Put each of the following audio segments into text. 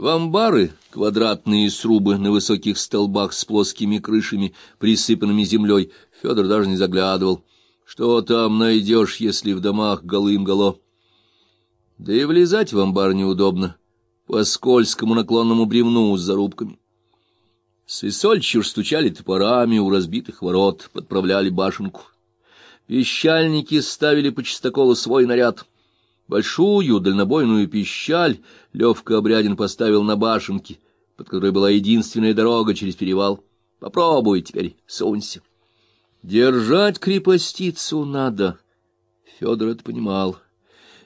В амбары, квадратные срубы на высоких столбах с плоскими крышами, присыпанными землей, Федор даже не заглядывал. Что там найдешь, если в домах голым-голо? Да и влезать в амбар неудобно, по скользкому наклонному бревну с зарубками. Сысольчи уж стучали топорами у разбитых ворот, подправляли башенку. Пищальники ставили по чистоколу свой наряд. Большую дальнобойную пищаль Левка Обрядин поставил на башенке, под которой была единственная дорога через перевал. Попробуй теперь, сунься. Держать крепостицу надо. Федор это понимал.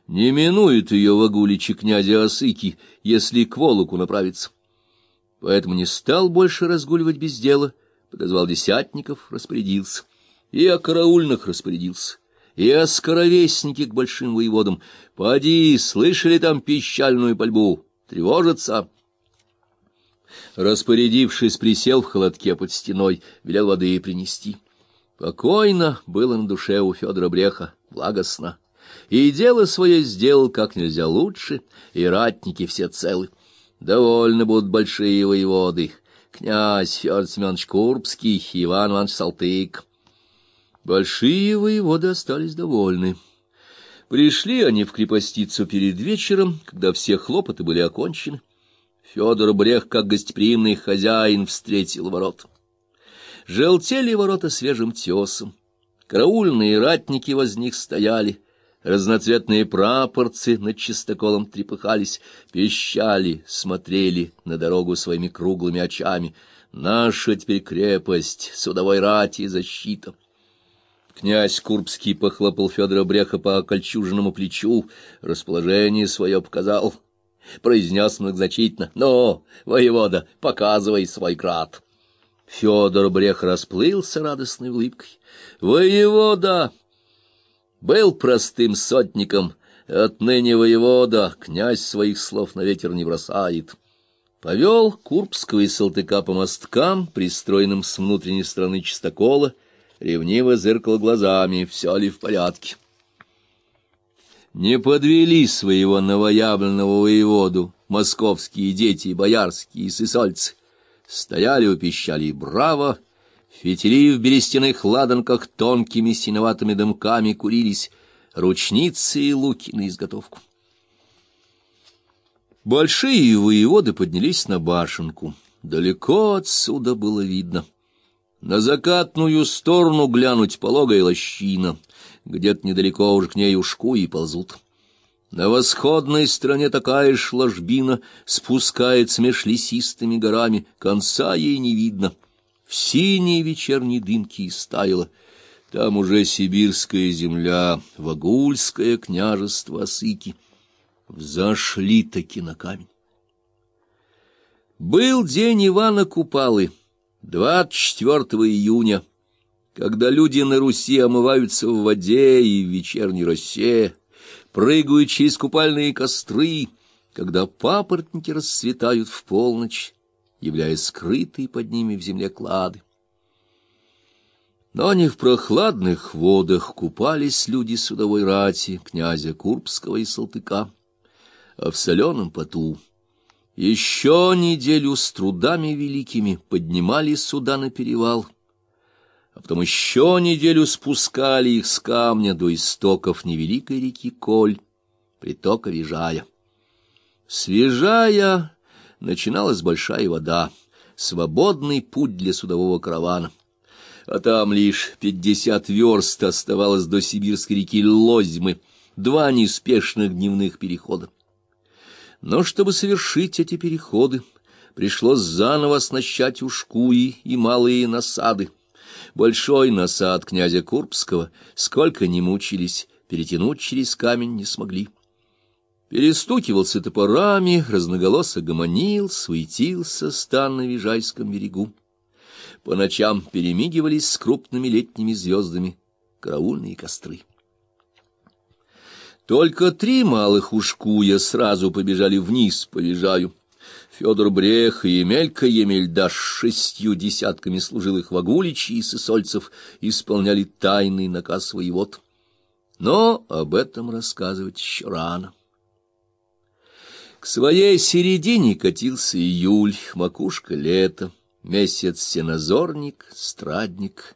Не минует ее вагуличи князя Осыки, если к Волоку направится. Поэтому не стал больше разгуливать без дела, подозвал десятников, распорядился. И о караульных распорядился и о скоровестнике к большим воеводам. Поди, слышали там пищальную пальбу? Тревожатся. Распорядившись, присел в холодке под стеной, велел воды принести. Покойно было на душе у Федора Бреха, благостно. И дело свое сделал как нельзя лучше, и ратники все целы. Довольно будут большие воеводы, князь Федор Семенович Курбский и Иван Иванович Салтык. Большие воеводы остались довольны. Пришли они в крепостицу перед вечером, когда все хлопоты были окончены. Федор Брех, как гостеприимный хозяин, встретил ворот. Желтели ворота свежим тесом. Караульные ратники воз них стояли. Разноцветные прапорцы над чистоколом трепыхались, пищали, смотрели на дорогу своими круглыми очами. Наша теперь крепость, судовой рати и защита. Князь Курбский похлопал Федора Бреха по кольчужному плечу, расположение свое показал, произнес многозначительно, «Ну, воевода, показывай свой крат». Федор Брех расплылся радостной улыбкой. «Воевода!» Был простым сотником, отныне воевода, князь своих слов на ветер не бросает. Повел Курбского и Салтыка по мосткам, пристроенным с внутренней стороны чистокола, ревниво зыркал глазами, все ли в порядке. Не подвели своего новоявленного воеводу московские дети, боярские и сысольцы. Стояли у пищали браво, фитили в берестяных ладанках тонкими синоватыми дымками курились, ручницы и луки на изготовку. Большие воеводы поднялись на башенку. Далеко отсюда было видно — на закатную сторону глянуть пологая лощина, где-то недалеко уж к ней ушку и ползут. На восходной стороне такая ж ложбина спускается меж лесистыми горами, конца ей не видно. В синей вечерней дымке истаяла. Там уже сибирская земля, Вагульское княжество Осыки. Взошли-таки на камень. Был день Ивана Купалы — 24 июня, когда люди на Руси омываются в воде и в вечерней росе, прыгают через купальные костры, когда папоротники расцветают в полночь, являя скрытые под ними в земле клады. Но не в прохладных водах купались люди судовой рати, князя Курбского и Салтыка, а в соленом поту — еще неделю с трудами великими поднимали суда на перевал, а потом еще неделю спускали их с камня до истоков невеликой реки Коль, притока Вижая. Свежая начиналась большая вода, свободный путь для судового каравана. А там лишь пятьдесят верст оставалось до сибирской реки Лозьмы, два неспешных дневных перехода. Но чтобы совершить эти переходы, пришлось заново оснащать ушкуи и малые насады. Большой насад князя Курбского, сколько ни мучились, перетянуть через камень не смогли. Перестукивался топорами, разноголосо гомонил, суетился стан на Вижайском берегу. По ночам перемигивались с крупными летними звездами караульные костры. Только три малых ушкуя сразу побежали вниз по лежаю. Федор Брех и Емелька Емельда с шестью десятками служилых вагуличей и сысольцев исполняли тайный наказ воевод. Но об этом рассказывать еще рано. К своей середине катился июль, макушка лета, месяц сенозорник, страдник.